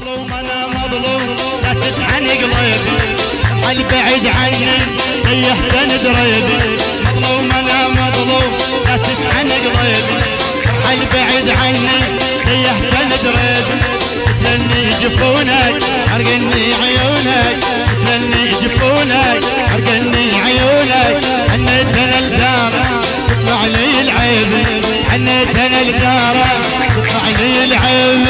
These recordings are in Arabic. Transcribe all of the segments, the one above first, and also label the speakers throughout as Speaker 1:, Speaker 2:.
Speaker 1: مظلوم أنا مظلوم. لا تسعني قلبي حل بعيد عني ريحت دريبي مظلوم أنا مظلوم. لا تسعني قلبي حل بعيد عني ريحت دريبي تلني جفونك حرقني عيونك. تلني جفونك حرقني عيونك. حنيت أنا الدار تطلع لي العيب. حنيت أنا الدار تطلع لي العيب.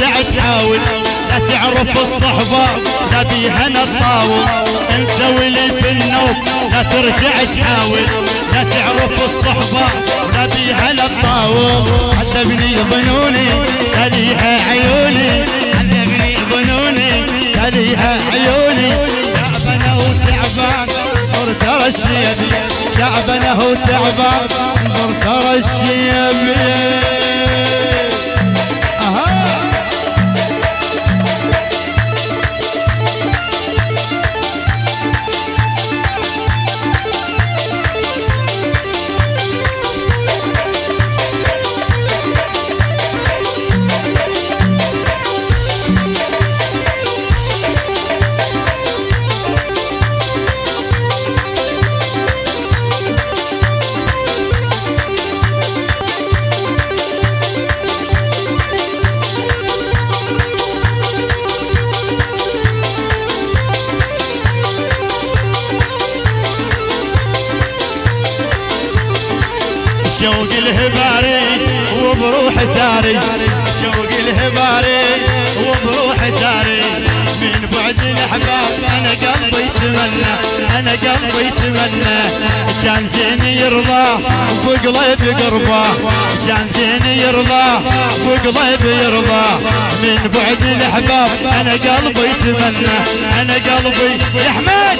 Speaker 1: لا تحاول لا تعرف الصحبة لا بيها نطاول انت ولي في النوم لا ترجع تحاول. لا تعرف الصحبة لا بيها نطاول حتى ظنوني هذيها عيوني. حتى ظنوني عيوني. تعبنا وتعبان انظر ترى الشيبي تعبنا وتعبان ترى الشيبي شوق الهباري وبروح ساري. شوق الهباري وبروح ساري. من بعد الأحباب أنا قلبي يتمنى أنا قلبي يتمنى. كان زين يرضى وقلبي قربه كان زين يرضى وقلبي يرضى من بعد الأحباب أنا قلبي يتمنى أنا قلبي يا حماد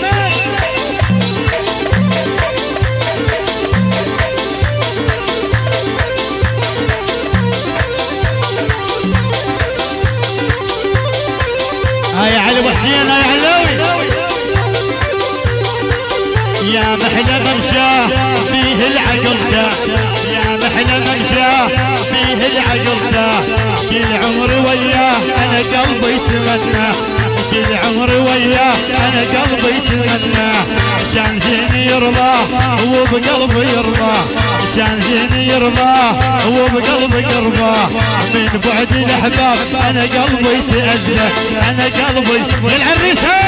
Speaker 1: محلى ممشاه فيه العقل ده كل عمري وياه أنا قلبي يتمنى كل عمري وياه أنا قلبي يتمنى كان زين يرضاه وبقلبي يرضاه كان زين يرضاه وبقلبي قرباه من بعد الأحباب أنا قلبي يتأذى أنا قلبي للعريسه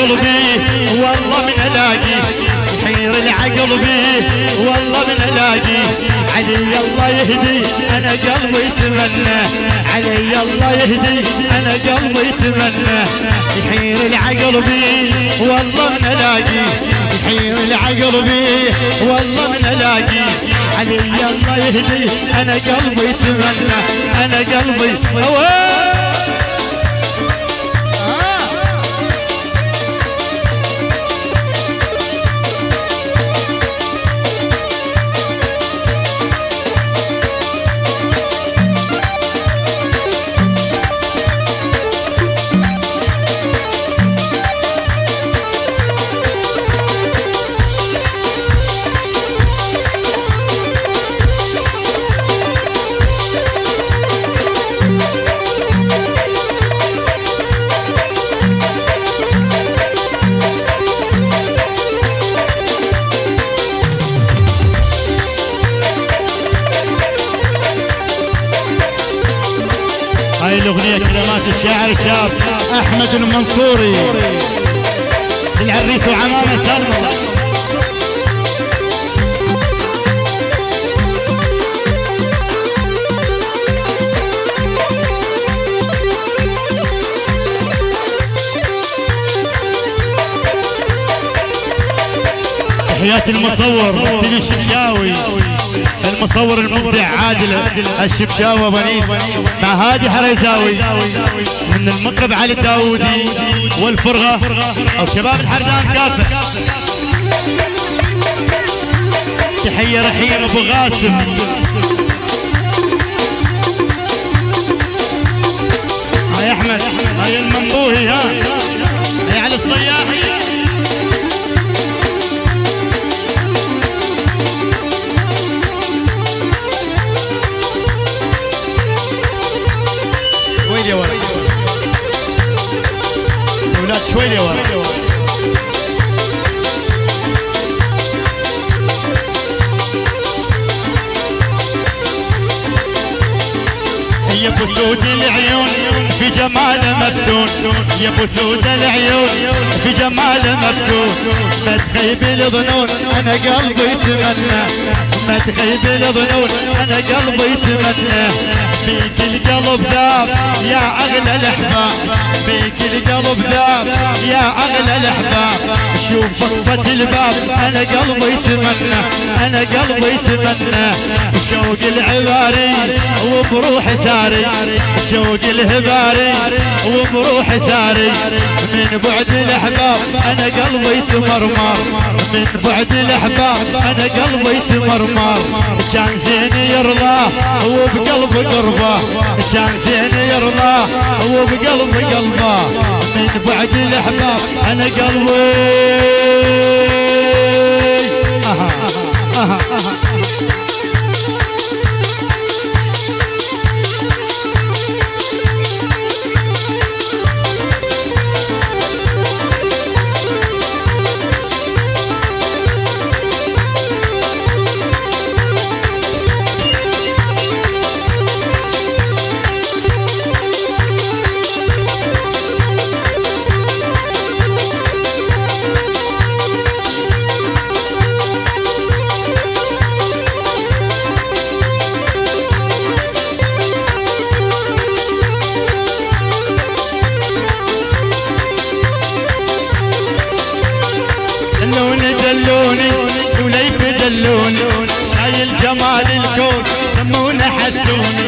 Speaker 1: العقل بيه والله من ألاقي. يحير العقل بيه والله من ألاقي. علي الله يهدي أنا قلبي يتمنى. علي الله يهدي أنا قلبي يتمنى. يحير العقل بيه والله من ألاقي. يحير العقل بيه والله من ألاقي. علي الله يهدي أنا قلبي يتمنى. أنا قلبي أوه الأغنية كلمات الشاعر الشاب أحمد المنصوري. العريس وعمامة سلمى. تحيات المصور سيدي الشبشاوي المصور المبدع عادل الشبشاوي بنيس. مع هادي حريزاوي. من المطرب علي الداودي والفرغة أو شباب الحردان كافة. تحية رحيم أبو غاسم. هاي أحمد. هاي المنبوهي ها. Dímelo. يا ولد يا ابو سود العيون في جمال مفتون. يا ابو سود العيون في جمال مفتون. ما تخيب الظنون أنا قلبي يتمنى. ما تخيب الظنون أنا قلبي يتمنى. فيك القلب ذاب يا أغلى الأحباب. فيك القلب ذاب يا أغلى الأحباب. شوف فضفة الباب أنا قلبي يتمنى. أنا قلبي يتمنى. شوق العباري وبروح ساري. شوق الهباري وبروح ساري من بعد الأحباب أنا قلبي يتمرمر من بعد الأحباب أنا قلبي يتمرمر كان زين يرضاه وبقلب قربه. كان زين يرضاه وبقلب قلبه. من بعد الأحباب أنا قلبي الجمال الكون سمونا حسوني